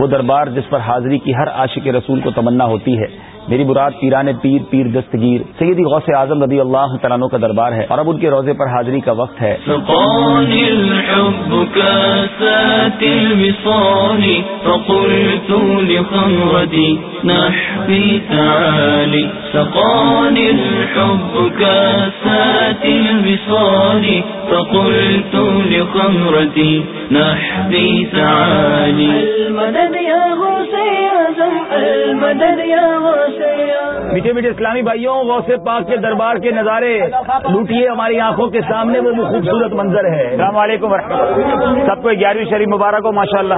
وہ دربار جس پر حاضری کی ہر عاشق رسول کو تمنا ہوتی ہے۔ میری براد پیران پیر پیر دستگیر سیدی غوث اعظم رضی اللہ تعالیٰ کا دربار ہے اور اب ان کے روزے پر حاضری کا وقت ہے۔ فقلت لخمرتي نحبي تعالي المدد يا غوث المدد يا غوث میٹھے میٹھے اسلامی بھائیوں غوث پاک کے دربار کے نظارے لوٹیے ہماری آنکھوں کے سامنے وہ خوبصورت منظر ہے۔ السلام علیکم سب کو گیارہویں شریف مبارک ہو ماشاء اللہ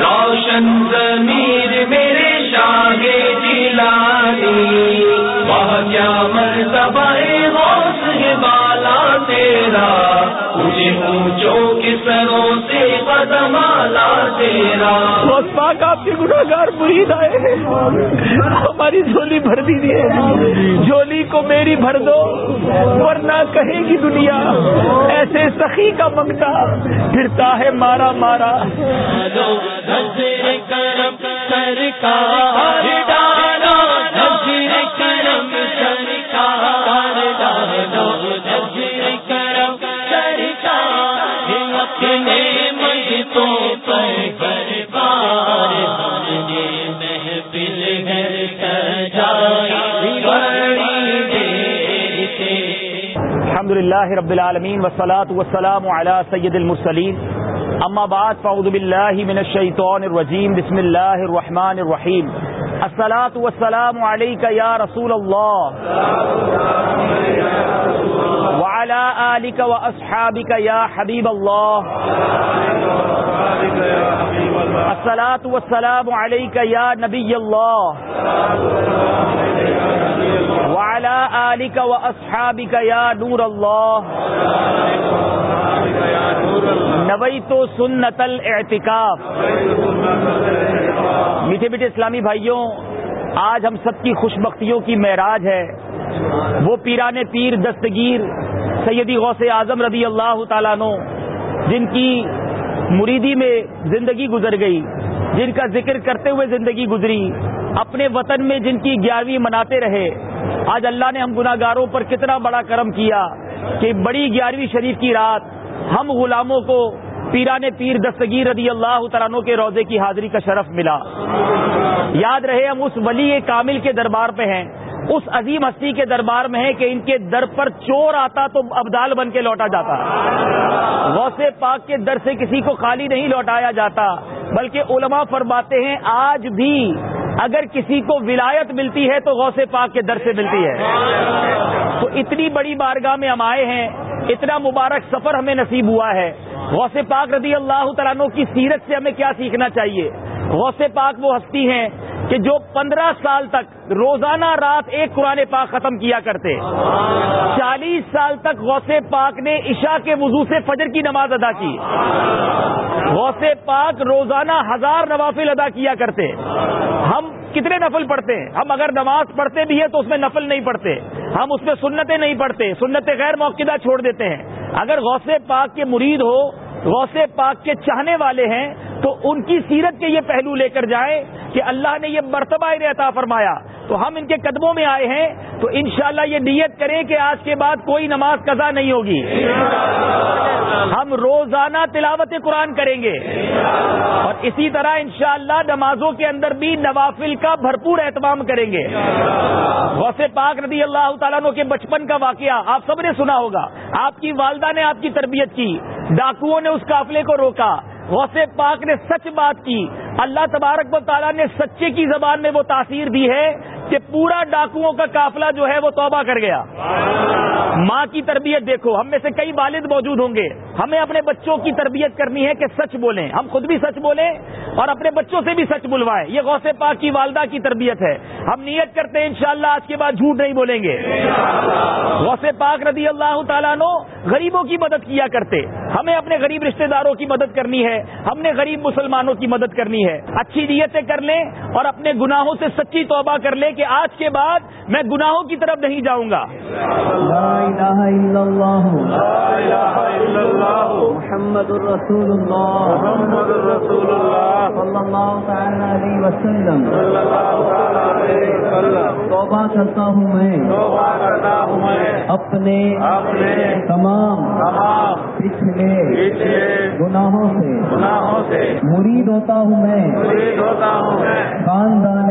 روشن ضمیر میرے شاہ جیلانی۔ وہ کیا مرتبہ غوث ہے بالا تیرا۔ مجھے اونچوں کے سروں سے قدمالا تیرا۔ غوث پاک آپ کے گناہ گار آئے ہماری جھولی بھر دیجیے جھولی کو میری بھر دو ورنہ کہے گی دنیا ایسے سخی کا منگتا پھرتا ہے مارا مارا۔ کرم سرکار الحمد رب العالمین وسلاۃ وسلام علی سید المرسلین. اما بعد، فاعوذ باللہ من الشیطان الرجیم. بسم اللہ الرحمن الرحیم. الصلاة والسلام علیکہ یا رسول اللہ. وعلى آلک و اصحابک یا حبیب اللہ. الصلاة والسلام علیکہ یا نبی اللہ. وعلى آلک و اصحابک یا نور اللہ نوئی تو سنت الاعتکاف میٹھے میٹھے اسلامی بھائیوں، آج ہم سب کی خوش بختیوں کی معراج ہے۔ وہ پیران پیر دستگیر سیدی غوث اعظم رضی اللہ تعالیٰ نو جن کی مریدی میں زندگی گزر گئی، جن کا ذکر کرتے ہوئے زندگی گزری، اپنے وطن میں جن کی گیارہویں مناتے رہے آج اللہ نے ہم گناہ گاروں پر کتنا بڑا کرم کیا کہ بڑی گیارہویں شریف کی رات ہم غلاموں کو پیران پیر دستگیر رضی اللہ تعالیٰ کے روزے کی حاضری کا شرف ملا۔ یاد رہے ہم اس ولی کامل کے دربار پہ ہیں، اس عظیم ہستی کے دربار میں ہے کہ ان کے در پر چور آتا تو ابدال بن کے لوٹا جاتا۔ غوث پاک کے در سے کسی کو خالی نہیں لوٹایا جاتا، بلکہ علماء فرماتے ہیں آج بھی اگر کسی کو ولایت ملتی ہے تو غوث پاک کے در سے ملتی ہے۔ تو اتنی بڑی بارگاہ میں ہم آئے ہیں، اتنا مبارک سفر ہمیں نصیب ہوا ہے۔ غوث پاک رضی اللہ تعالیٰ کی سیرت سے ہمیں کیا سیکھنا چاہیے؟ غوث پاک وہ ہستی ہیں کہ جو پندرہ سال تک روزانہ رات ایک قرآن پاک ختم کیا کرتے۔ چالیس سال تک غوث پاک نے عشاء کے وضو سے فجر کی نماز ادا کی۔ غوث پاک روزانہ ہزار نوافل ادا کیا کرتے۔ ہم کتنے نفل پڑھتے ہیں؟ ہم اگر نماز پڑھتے بھی ہیں تو اس میں نفل نہیں پڑھتے۔ ہم اس میں سنتیں نہیں پڑھتے۔ سنت غیر موقع چھوڑ دیتے ہیں۔ اگر غوث پاک کے مرید ہو، غوث پاک کے چاہنے والے ہیں تو ان کی سیرت کے یہ پہلو لے کر جائیں کہ اللہ نے یہ مرتبہ انہیں عطا فرمایا۔ تو ہم ان کے قدموں میں آئے ہیں، تو انشاءاللہ یہ نیت کریں کہ آج کے بعد کوئی نماز قضا نہیں ہوگی۔ ہم روزانہ تلاوت قرآن کریں گے۔ اور اسی طرح انشاءاللہ نمازوں کے اندر بھی نوافل کا بھرپور اہتمام کریں گے۔ غوث پاک رضی اللہ تعالیٰ کے بچپن کا واقعہ آپ سب نے سنا ہوگا۔ آپ کی والدہ نے آپ کی تربیت کی، ڈاکوؤں نے اس قافلے کو روکا۔ غوث پاک نے سچ بات کی۔ اللہ تبارک و تعالیٰ نے سچے کی زبان میں وہ تاثیر دی ہے کہ پورا ڈاکوؤں کا قافلہ جو ہے وہ توبہ کر گیا۔ ماں کی تربیت دیکھو، ہم میں سے کئی والد موجود ہوں گے۔ ہمیں اپنے بچوں کی تربیت کرنی ہے کہ سچ بولیں۔ ہم خود بھی سچ بولیں اور اپنے بچوں سے بھی سچ بلوائے یہ غوث پاک کی والدہ کی تربیت ہے۔ ہم نیت کرتے ہیں، انشاءاللہ آج کے بعد جھوٹ نہیں بولیں گے۔ غوث پاک رضی اللہ تعالیٰ نو غریبوں کی مدد کیا کرتے۔ ہمیں اپنے غریب رشتہ داروں کی مدد کرنی ہے۔ ہم نے غریب مسلمانوں کی مدد کرنی ہے۔ اچھی نیتیں کر لیں اور اپنے گناہوں سے سچی توبہ کر لیں کہ آج کے بعد میں گناہوں کی طرف نہیں جاؤں گا۔ لا الہ الا اللہ محمد الرسول اللہ محمد الرسول اللہ صلی اللہ تعالی علیہ وسلم. توبہ کرتا ہوں میں۔ اپنے تمام پچھلے گناہوں سے گناہوں سے مرید ہوتا ہوں میں۔ مرید ہوتا ہوں میں۔ خاندان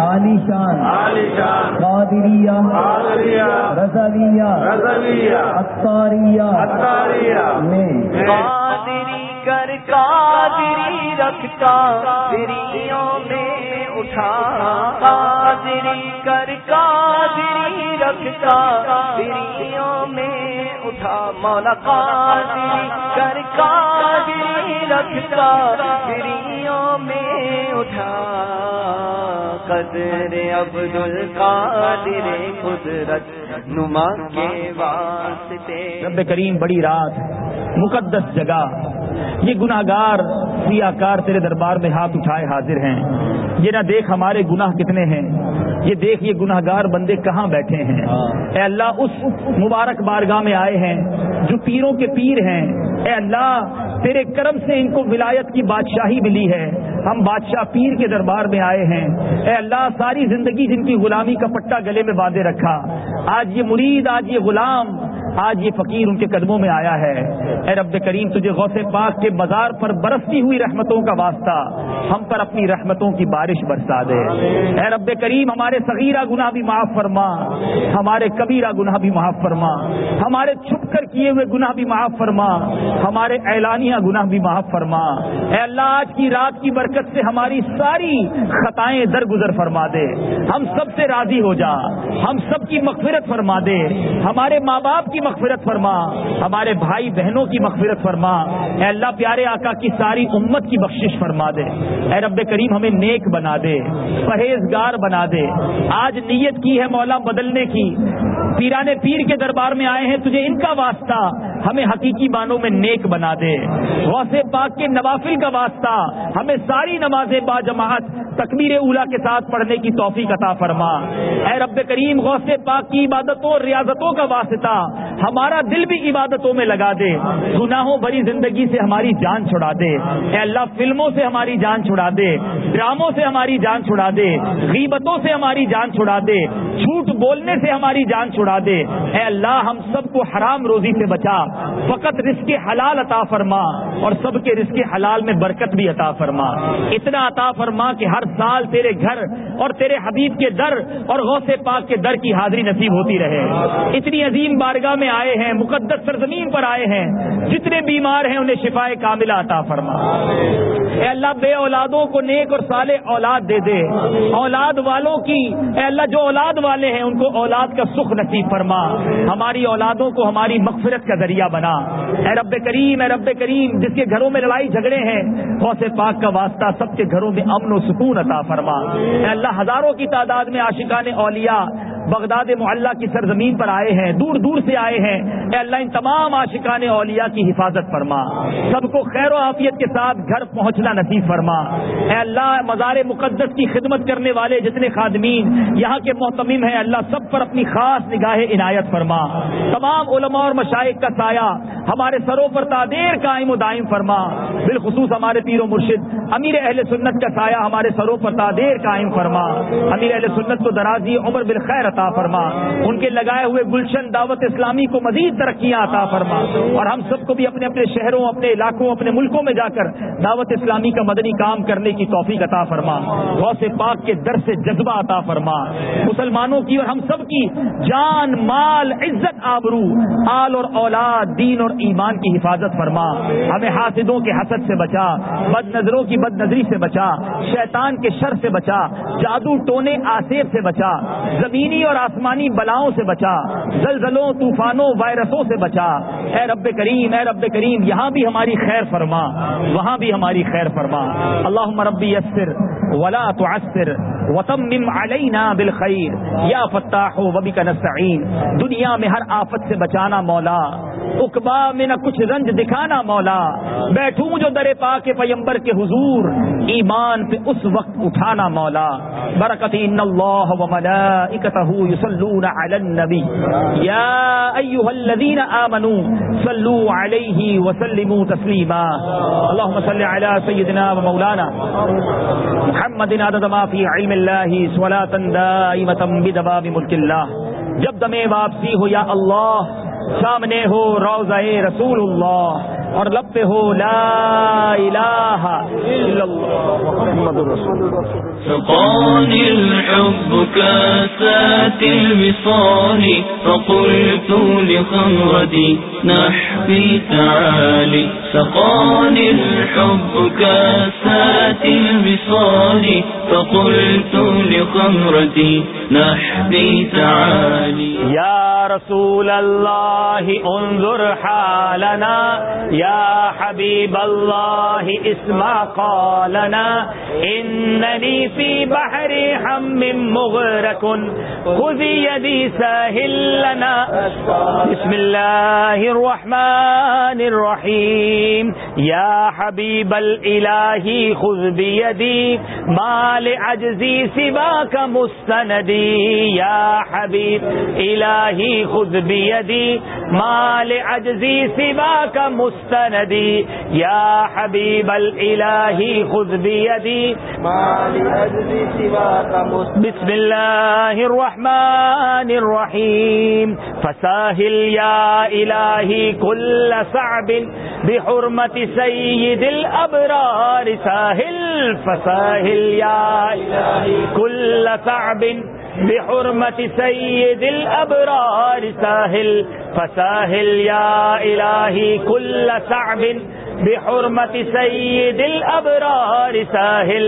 عالی شان۔ عالیشان قادریہ۔ رضویہ۔ اختاریہ۔ میں۔ قادری کر قادری رکھتا۔ دریوں میں اٹھا، قادری کر قادری رکھتا، دریوں میں اٹھا، مولا قادری کر قادری رکھتا، دریوں میں اٹھا۔ قدر عبد القادر قدرت نما کے واسطے۔ رب کریم، بڑی رات، مقدس جگہ، یہ گناہگار سیاکار تیرے دربار میں ہاتھ اٹھائے حاضر ہیں۔ یہ نہ دیکھ ہمارے گناہ کتنے ہیں۔ یہ دیکھ یہ گناہگار بندے کہاں بیٹھے ہیں۔ اے اللہ، اس مبارک بارگاہ میں آئے ہیں جو پیروں کے پیر ہیں۔ اے اللہ، تیرے کرم سے ان کو ولایت کی بادشاہی ملی ہے۔ ہم بادشاہ پیر کے دربار میں آئے ہیں۔ اے اللہ، ساری زندگی جن کی غلامی کا پٹا گلے میں باندھے رکھا۔ آج یہ مرید، آج یہ غلام آج یہ فقیر ان کے قدموں میں آیا ہے۔ اے رب کریم تجھے غوث پاک کے بازار پر برستی ہوئی رحمتوں کا واسطہ ہم پر اپنی رحمتوں کی بارش برسا دے۔ اے رب کریم ہمارے صغیرہ گناہ بھی معاف فرما۔ ہمارے کبیرہ گناہ بھی معاف فرما۔ ہمارے چھپ کر کیے ہوئے گناہ بھی معاف فرما۔ ہمارے اعلانیہ گناہ بھی معاف فرما۔ اے اللہ آج کی رات کی برکت سے ہماری ساری خطائیں درگزر فرما دے۔ ہم سب سے راضی ہو جا۔ ہم سب کی مغفرت فرما دے۔ ہمارے ماں باپ کی مغفرت فرما، ہمارے بھائی بہنوں کی مغفرت فرما۔ اے اللہ پیارے آقا کی ساری امت کی بخشش فرما دے۔ اے رب کریم ہمیں نیک بنا دے، پرہیزگار بنا دے۔ آج نیت کی ہے مولا بدلنے کی۔ پیرانے پیر کے دربار میں آئے ہیں، تجھے ان کا واسطہ ہمیں حقیقی بانوں میں نیک بنا دے۔ غوث پاک کے نوافل کا واسطہ، ہمیں ساری نمازیں با جماعت تکبیر اولا کے ساتھ پڑھنے کی توفیق عطا فرما۔ اے رب کریم، غوث پاک کی عبادتوں اور ریاضتوں کا واسطہ ہمارا دل بھی عبادتوں میں لگا دے۔ گناہوں بری زندگی سے ہماری جان چھڑا دے۔ اے اللہ، فلموں سے ہماری جان چھڑا دے۔ ڈراموں سے ہماری جان چھڑا دے۔ غیبتوں سے ہماری جان چھڑا دے۔ جھوٹ بولنے سے ہماری جان چھڑا دے۔ اے اللہ، ہم سب کو حرام روزی سے بچا۔ فقط رزق حلال عطا فرما اور سب کے رزق حلال میں برکت بھی عطا فرما۔ اتنا عطا فرما کہ ہر سال تیرے گھر اور تیرے حبیب کے در اور غوث پاک کے در کی حاضری نصیب ہوتی رہے۔ اتنی عظیم بارگاہ میں آئے ہیں، مقدس سرزمین پر آئے ہیں۔ جتنے بیمار ہیں، انہیں شفا کاملہ عطا فرما۔ اے اللہ، بے اولادوں کو نیک اور صالح اولاد دے دے۔ اولاد والوں کی، اے اللہ، جو اولاد والے ہیں ان کو اولاد کا سکھ نصیب فرما۔ ہماری اولادوں کو ہماری مغفرت کا ذریعہ بنا۔ اے رب کریم، اے رب کریم، جس کے گھروں میں لڑائی جھگڑے ہیں، غوث پاک کا واسطہ سب کے گھروں میں امن و سکون عطا فرما۔ اے اللہ، ہزاروں کی تعداد میں عاشقان اولیاء بغداد محلہ کی سرزمین پر آئے ہیں، دور دور سے آئے ہیں۔ اے اللہ، ان تمام عاشقان اولیاء کی حفاظت فرما۔ سب کو خیر و عافیت کے ساتھ گھر پہنچنا نصیب فرما۔ اے اللہ، مزار مقدس کی خدمت کرنے والے جتنے خادمین یہاں کے محتمم ہیں اللہ، سب پر اپنی خاص نگاہ عنایت فرما۔ تمام علماء اور مشائق کا سایہ ہمارے سروں پر تعدیر قائم و دائم فرما۔ بالخصوص ہمارے پیر و مرشد، امیر اہل سنت کا سایہ ہمارے سروں پر تعدیر قائم فرما۔ امیر اہل سنت کو درازی عمر بالخیر عطا فرما۔ ان کے لگائے ہوئے گلشن دعوت اسلامی کو مزید ترقیاں عطا فرما۔ اور ہم سب کو بھی اپنے اپنے شہروں، اپنے علاقوں، اپنے ملکوں میں جا کر دعوت اسلامی کا مدنی کام کرنے کی توفیق عطا فرما۔ غوث پاک کے در سے جذبہ عطا فرما۔ مسلمانوں کی اور ہم سب کی جان، مال، عزت، آبرو، آل اور اولاد، دین اور ایمان کی حفاظت فرما۔ ہمیں حاسدوں کے حسد سے بچا بد نظروں کی بد نظری سے بچا، شیطان کے شر سے بچا، جادو ٹونے آسیب سے بچا، زمینی اور آسمانی بلاؤں سے بچا، زلزلوں، طوفانوں، وائرسوں سے بچا۔ اے رب کریم، اے رب کریم، یہاں بھی ہماری خیر فرما، وہاں بھی ہماری خیر فرما۔ اللہ ربی یسر ولا تعسر وتمم علینا بالخیر۔ یا فتاح و کا نستعین۔ دنیا میں ہر آفت سے بچانا مولا۔ اقبا میں نہ کچھ رنج دکھانا مولا، بیٹھوں جو درے پا کے پیمبر کے حضور، ایمان پہ اس وقت اٹھانا مولا۔ برکتی ان اللہ و ملائکتہ یصلون علی النبی۔ یا ایھا الذین آمنوا صلوا علیہ وسلموا تسلیما۔ اللهم صل علی سیدنا و مولانا محمد عدد ما فی علم اللہ صلاة دائمتا بدباب ملک اللہ۔ جب دمے واپسی ہو یا اللہ سامنے ہو روزہ رسول اللہ اور لب پہ ہو لا الہ الا اللہ محمد رسول اللہ۔ سقاني الحب كاسات الوصال فقلت لخمرتي نحبي تعالي سقاني الحب كاسات الوصال فقلت لخمرتي نحبي تعالي. یا رسول اللہ، انظر حالنا. یا حبیب اللہ اسمع قالنا. اننی فی بحر ہم مغرق خذ یدی ساحل لنا بسم اللہ الرحمن الرحیم. یا حبیب الالہ خذ بیدی. اجزی عجزی کا مستندی یا حبیب الہی خود بیدی مال عجزی سوا کا مستندی یا حبیب الہی خود بیدی۔ مال عجزی سوا کا بسم اللہ الرحمن الرحیم۔ فساہل یا الہی کل صعب بحرمت سید الابرار ساہل۔ فساہل یا الہی کل صعب۔ بحرمت سید الابرار ساحل فساحل یا الہی کل صعب بحرمت سید الابرار ساحل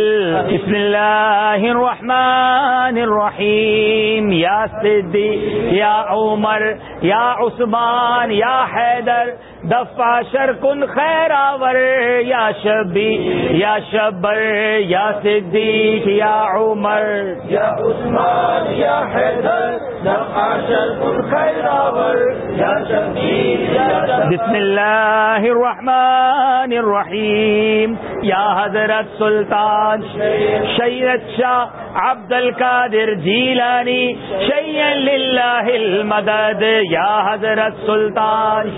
بسم اللہ الرحمن الرحیم یا صدی یا عمر یا عثمان یا حیدر دفع شر کن خیراور یا شبی یا شبر یا صدیق یا عمر. یا عثمان یا حیدر دفع شر کن خیراور یا شبی بسم اللہ الرحمن الرحیم یا حضرت سلطان شیرت شاہ عبد القادر جیلانی، شیئن للہ المدد. یا حضرت سلطان،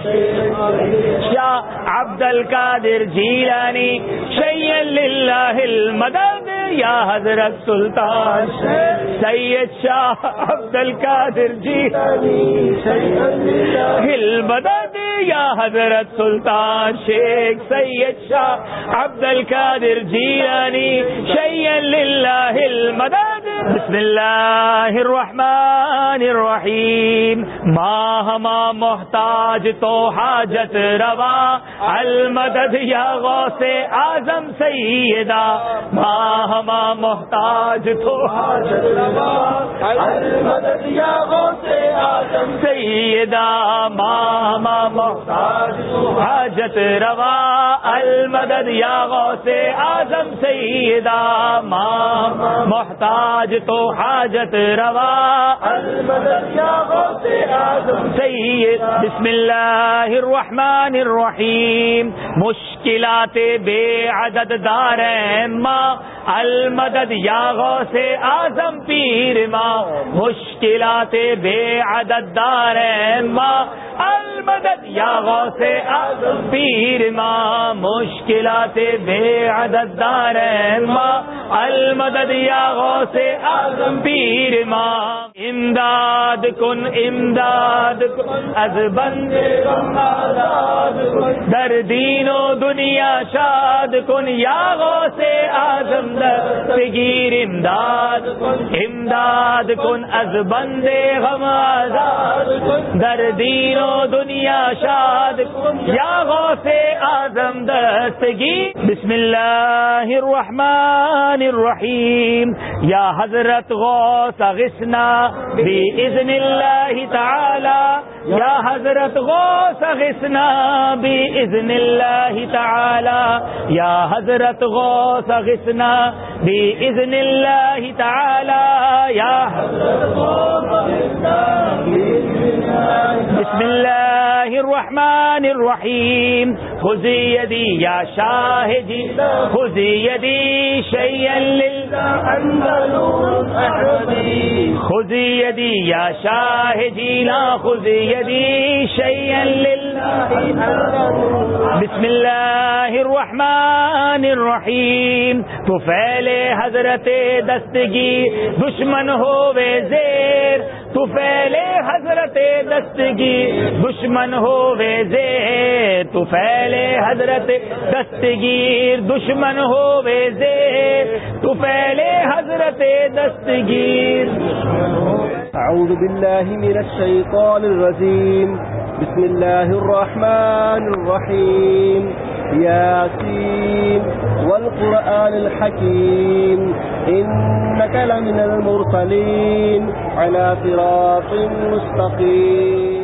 شاہ عبد القادر جیلانی، شیئن للہ المدد. یا حضرت سلطان سید شاہ عبد القادر جی، ہل المدد یا حضرت سلطان شیخ سید شاہ عبد القادر جیلانی سید للہ المدد بسم اللہ الرحمن الرحیم. ماہما محتاج تو حاجت روا. المدد یا غوث اعظم سیدہ. ما محتاج تو حاجت روا. المدد یا غوث اعظم سیدہ. ما محتاج تو حاجت روا. المدد یا غوث اعظم سیدہ ما محتاج تو حاجت روا۔ المدد یا غوث اعظم سید بسم اللہ الرحمن الرحیم۔ مشکلات بے عدد دار ماں۔ المدد یا غوث اعظم پیر ماں مشکلات بے عدد دار ماں المدد یا غوث اعظم پیر ماں مشکلات بے عدد دار ماں المدد یا غوث اعظم پیر ماں امداد کن امداد کن، از بند در دین و دنیا شاد کن یا غوث اعظم در بگیر امداد امداد کن، از بند غم آزاد در دین و دنیا شاد یا غوث اعظم در دستگیر بسم اللہ الرحمن الرحیم۔ یا حضرت غوث غسنا بإذن اللہ تعالی۔ یا حضرت غوث غسنا بإذن اللہ تعالی۔ یا حضرت غوث غسنا بإذن الله تعالى يا بسم الله الرحمن الرحيم خذي يدي يا شاهدي خذي يدي شيئا لل یدی یا شاہ جیلا خذی یدی بسم اللہ الرحمن الرحیم. تو پھیلے حضرت دستگی، دشمن ہووے زیر. تو پھیلے حضرت دستگی دشمن ہووے زیر، تو پھیلے حضرت دستگیر دشمن ہووے زیر، تو پھیلے حضرت دستگیر أعوذ بالله من الشيطان الرجيم بسم الله الرحمن الرحيم ياسين والقرآن الحكيم إنك لمن المرسلين على صراط مستقيم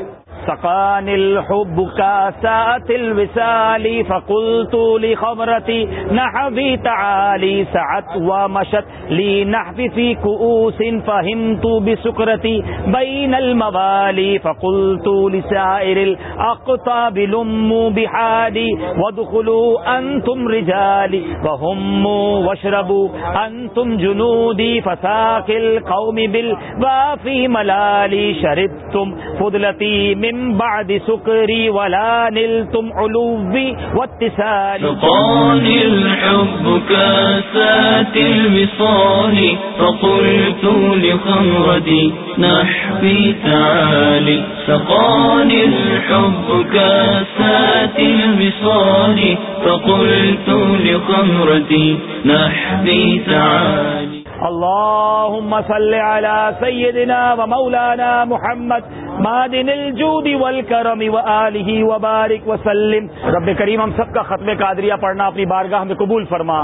سقان الحب كاسات الوسال فقلت لخمرتي نحبي تعالي سعت ومشت لي نحبي في كؤوس فهمت بسكرتي بين الموالي فقلت لسائر الأقطاب لموا بحالي وادخلوا أنتم رجالي وهموا واشربوا أنتم جنودي فساق القوم بالوافي ملالي شربتم فضلتي من بعد سكري ولا نلتم علوبي واتسالي سقاني الحب كاسات الوصال فقلت لخمرتي نحفي تعالي. سقاني الحب كاسات الوصال فقلت لخمرتي نحفي تعالي. اللهم صل على سيدنا ومولانا محمد مادن الجود والکرم وآلہ وبارک وسلم رب کریم ہم سب کا ختم قادریہ پڑھنا اپنی بارگاہ میں قبول فرما.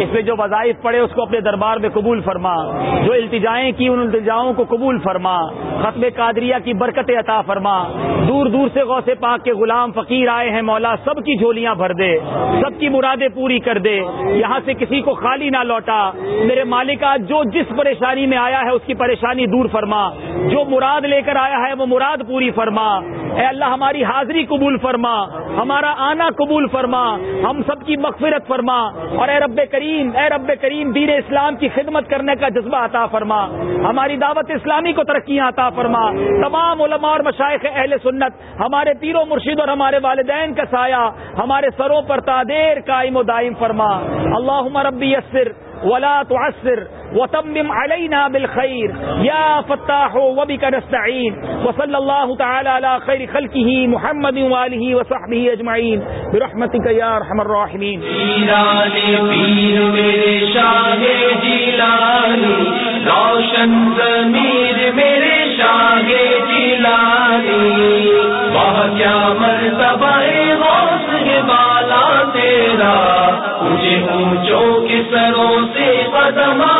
اس میں جو وظائف پڑھے اس کو اپنے دربار میں قبول فرما. جو التجائیں کی ان التجاؤں کو قبول فرما. ختم قادریہ کی برکت عطا فرما. دور دور سے غوث پاک کے غلام فقیر آئے ہیں، مولا سب کی جھولیاں بھر دے. سب کی مرادیں پوری کر دے. یہاں سے کسی کو خالی نہ لوٹا. میرے مالک آج جو جس پریشانی میں آیا ہے، اس کی پریشانی دور فرما. جو مراد لے کر آیا ہے، وہ مراد پوری فرما۔ اے اللہ، ہماری حاضری قبول فرما۔ ہمارا آنا قبول فرما۔ ہم سب کی مغفرت فرما۔ اور اے رب کریم، اے رب کریم، دین اسلام کی خدمت کرنے کا جذبہ عطا فرما۔ ہماری دعوت اسلامی کو ترقیاں عطا فرما۔ تمام علماء اور مشائق اہل سنت، ہمارے پیر و مرشد اور ہمارے والدین کا سایہ، ہمارے سروں پر تادیر قائم و دائم فرما۔ اللہ ربی یسر ولا تعسر۔ وتمم علينا بالخير. يا فتاح، وبك نستعين. وصلى الله تعالى على خير خلقه محمد وآله وصحبه أجمعين. برحمتك يا أرحم الراحمين. جیلانی پیر میرے شاہ جیلانی، روشن ضمیر میرے شاہ جیلانی وہ کیا مرتبہ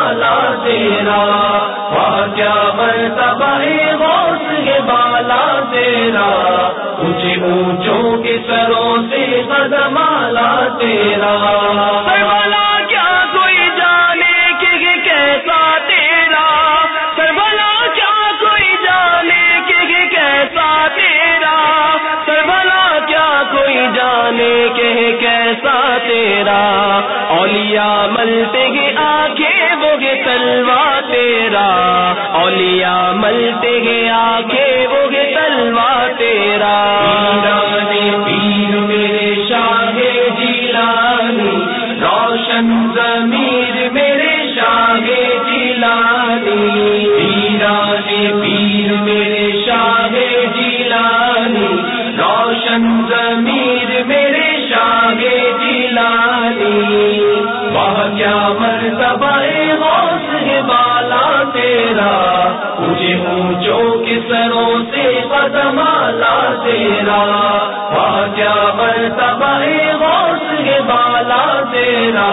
قدمالا تیرا کیا مرتبہ غوث ہے بالا تیرا؟ مجھے اونچوں کے سروں سے قدمالا تیرا۔ سربلا کیا کوئی جانے کہ کیسا تیرا؟ سربلا کیا کوئی جانے کہ کیسا تیرا؟ سربلا کیا کوئی جانے کہ کیسا تیرا؟ اولیاء ملتے گے ملتے گے آنکھیں، وہ گے تلوا تیرا۔ پیر میرے شاہ جیلانی، روشن ضمیر میرے شاہ جیلانی۔ پیرانی، پیر میرے شاہ جیلانی، روشن ضمیر میرے شاہ جیلانی۔ وہ کیا مرتبہ غوث ہے بالا تیرا۔ مجھے اونچوں کے سروں سے قدمالا تیرا وہ کیا مرتبہ غوث ہے بالا تیرا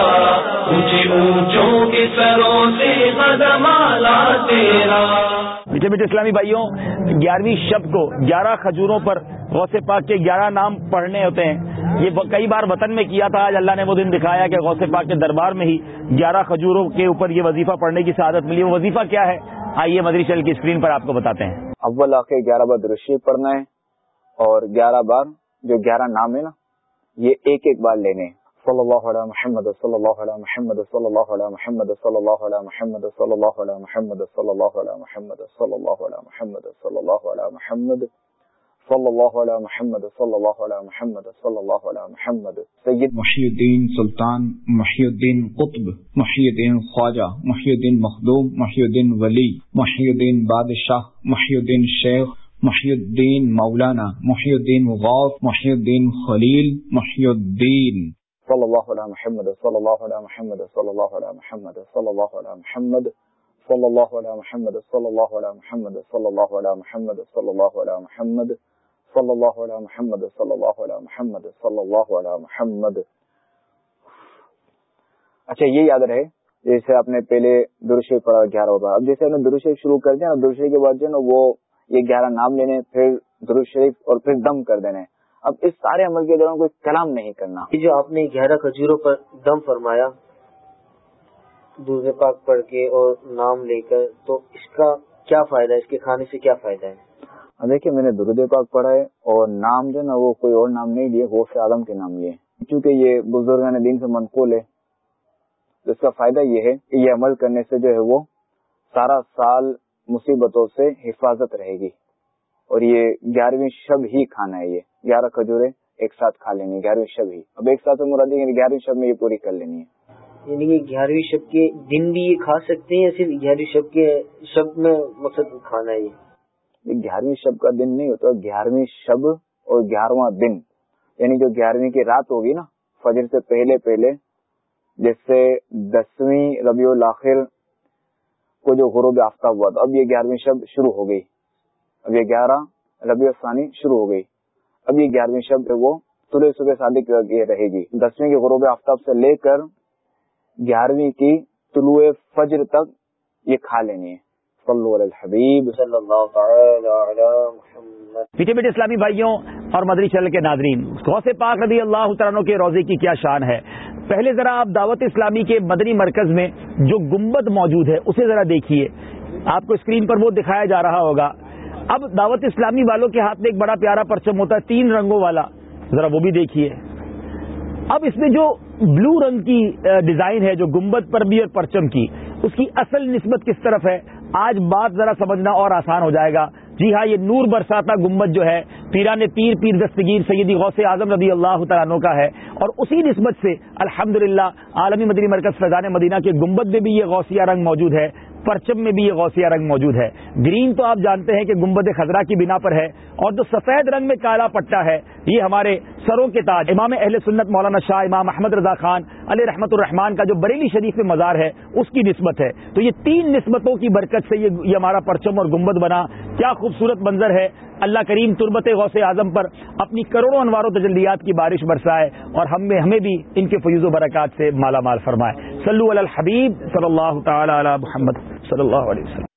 مجھے اونچوں کے سروں سے قدمالا تیرا میٹھے میٹھے اسلامی بھائیوں، گیارہویں شب کو گیارہ کھجوروں پر غوث پاک کے گیارہ نام پڑھنے ہوتے ہیں۔ یہ کئی بار وطن میں کیا تھا، آج اللہ نے وہ دن دکھایا کہ غوث پاک کے دربار میں ہی گیارہ کھجوروں کے اوپر یہ وظیفہ پڑھنے کی سعادت ملی۔ وہ وظیفہ کیا ہے؟ آئیے مدری چل کی اسکرین پر آپ کو بتاتے ہیں۔ اول کے گیارہ بار درشی پڑھنا ہے اور گیارہ بار جو گیارہ نام ہے نا، یہ ایک ایک بار لینے صلی اللہ علیہ محمد، صلی اللہ علیہ محمد، صلی اللہ علیہ محمد، صلی اللہ علیہ محمد، صلی اللہ علیہ محمد، صلی اللہ علیہ محمد، صلی اللہ علیہ محمد، صلی اللہ علیہ محمد صلی اللہ علیہ محمد صلی اللہ علیہ محمد صلی اللہ علیہ محمد سید محی الدین سلطان محی الدین قطب محی الدین خواجہ محی الدین مخدوم محی الدین ولی محی الدین بادشاہ محی الدین شیخ محی الدین مولانا محی الدین غوث محی الدین خلیل محی الدین صلی اللہ علیہ محمد صلی اللہ علیہ محمد صلی اللہ علیہ محمد صلی اللہ علیہ محمد صلی اللہ علیہ محمد صلی اللہ علیہ محمد صلی اللہ علیہ محمد صلی اللہ علیہ محمد صلی اللہ علیہ محمد صلی اللہ علیہ محمد صلی اللہ علیہ محمد. اچھا یہ یاد رہے، جیسے آپ نے پہلے درشے پڑھا، گیارہ ہوگا۔ اب جیسے آپ نے درشے شروع کر دیا درشے کے بعد جو ہے نا، وہ یہ گیارہ نام لینے، پھر درش شریف اور پھر دم کر دینے۔ اب اس سارے عمل کے دوران کوئی کلام نہیں کرنا۔ یہ جو آپ نے گہرا کھجوروں پر دم فرمایا دوسرے پاک پڑھ کے اور نام لے کر، تو اس کا کیا فائدہ ہے؟ اس کے کھانے سے کیا فائدہ ہے؟ دیکھیے میں نے درود پاک پڑھا ہے اور نام جو نا وہ کوئی اور نام نہیں لیے غوث عالم کے نام لیے۔ کیونکہ یہ بزرگان دین سے منقول ہے۔ تو اس کا فائدہ یہ ہے کہ یہ عمل کرنے سے جو ہے وہ سارا سال مصیبتوں سے حفاظت رہے گی۔ اور یہ گیارہویں شب ہی کھانا ہے یہ۔ گیارہ کھجورے ایک ساتھ کھا لینی ہے، گیارہویں شب ہی۔ اب ایک ساتھ مرادی گیارہویں شب میں یہ پوری کر لینی ہے۔ یعنی کہ گیارہویں شب کے دن بھی یہ کھا سکتے ہیں یا صرف گیارہویں شب کے شب میں مقصد کھانا ہے یہ؟ گیارہویں شب کا دن نہیں ہوتا، گیارہویں شب اور گیارہواں دن۔ یعنی جو گیارہویں کی رات ہوگی نا، فجر سے پہلے پہلے، جیسے دسویں ربیع الاخر کو جو غروب آفتاب ہوا تھا، اب یہ گیارہویں شب شروع ہو گئی۔ اب یہ گیارہ ربیع ثانی شروع ہو گئی۔ اب یہ گیارہویں شب وہ صبح صبح صادق رہے گی۔ دسویں کے غروب آفتاب سے لے کر گیارہویں کی طلوع فجر تک یہ کھا لینی ہے۔ الحبیب صلی اللہ تعالی میٹھے میٹھے اسلامی بھائیوں اور مدری چل کے ناظرین، غوث پاک رضی اللہ تعالیٰ کے روزے کی کیا شان ہے؟ پہلے ذرا آپ دعوت اسلامی کے مدنی مرکز میں جو گمبد موجود ہے، اسے ذرا دیکھیے۔ آپ کو اسکرین پر وہ دکھایا جا رہا ہوگا۔ اب دعوت اسلامی والوں کے ہاتھ میں ایک بڑا پیارا پرچم ہوتا ہے، تین رنگوں والا۔ ذرا وہ بھی دیکھیے۔ اب اس میں جو بلو رنگ کی ڈیزائن ہے، جو گمبد پر بھی اور پرچم کی، اس کی اصل نسبت کس طرف ہے؟ آج بات ذرا سمجھنا اور آسان ہو جائے گا۔ جی ہاں یہ نور برساتا گمبد جو ہے، پیران پیر پیر دستگیر سیدی غوث اعظم رضی اللہ تعالیٰ کا ہے۔ اور اسی نسبت سے الحمد عالمی مدنی مرکز فیضان مدینہ کے گمبد میں بھی یہ غوثیہ رنگ موجود ہے۔ پرچم میں بھی یہ غوثیہ رنگ موجود ہے۔ گرین تو آپ جانتے ہیں کہ گمبد خزرہ کی بنا پر ہے اور جو سفید رنگ میں کالا پٹا ہے، یہ ہمارے سروں کے تاج، امام اہل سنت مولانا شاہ امام احمد رضا خان علیہ رحمت الرحمان کا جو بریلی شریف میں مزار ہے، اس کی نسبت ہے۔ تو یہ تین نسبتوں کی برکت سے یہ ہمارا پرچم اور گمبد بنا۔ کیا خوبصورت منظر ہے۔ اللہ کریم تربت غوث اعظم پر اپنی کروڑوں انوار و تجلیات کی بارش برسائے اور ہم میں ہمیں بھی ان کے فیوز و برکات سے مالا مال فرمائے۔ صلو علی الحبیب صلی اللہ تعالی علی محمد صلی اللہ علیہ وسلم۔